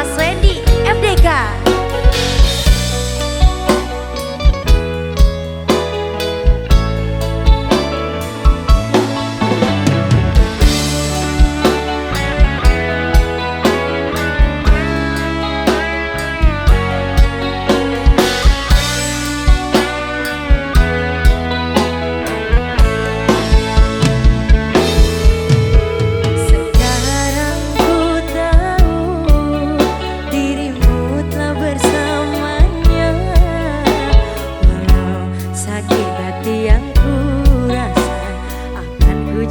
Mas Wendy, FDK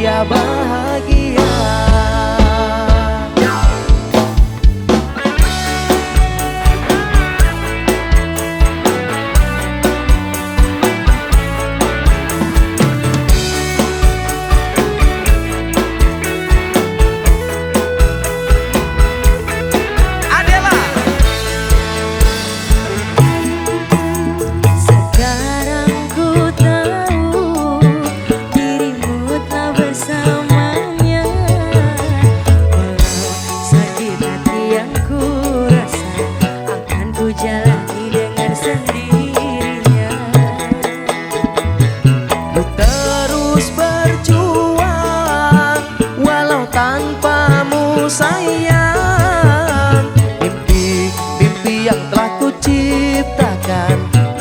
dia bahagia.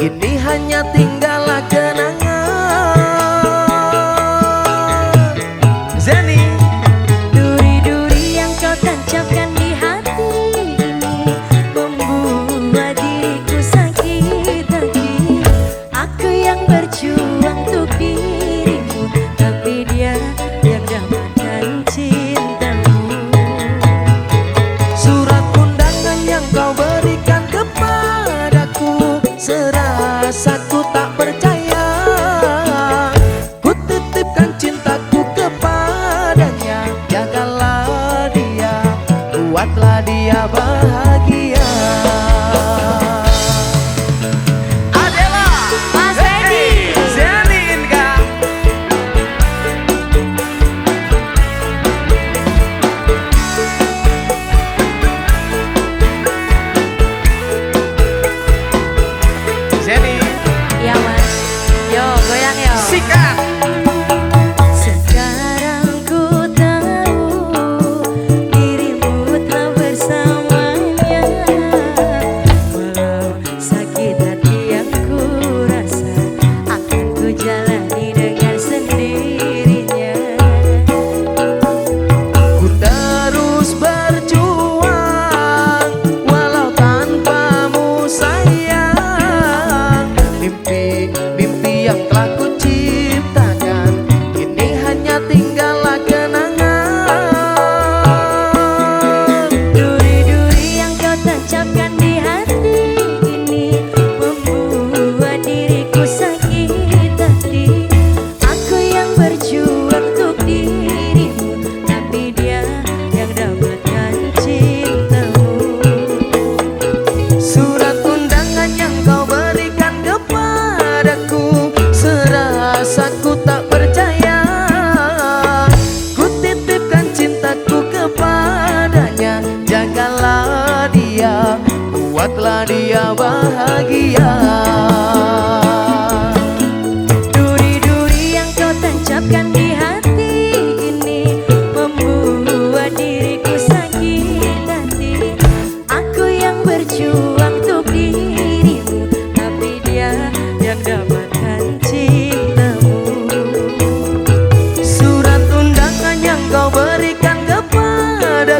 Kini hanya tinggal lagi.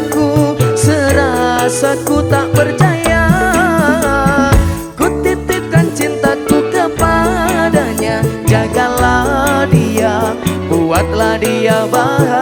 aku Serasa ku tak percaya. Ku titipkan cintaku kepadanya. Jagalah dia, buatlah dia bahagia.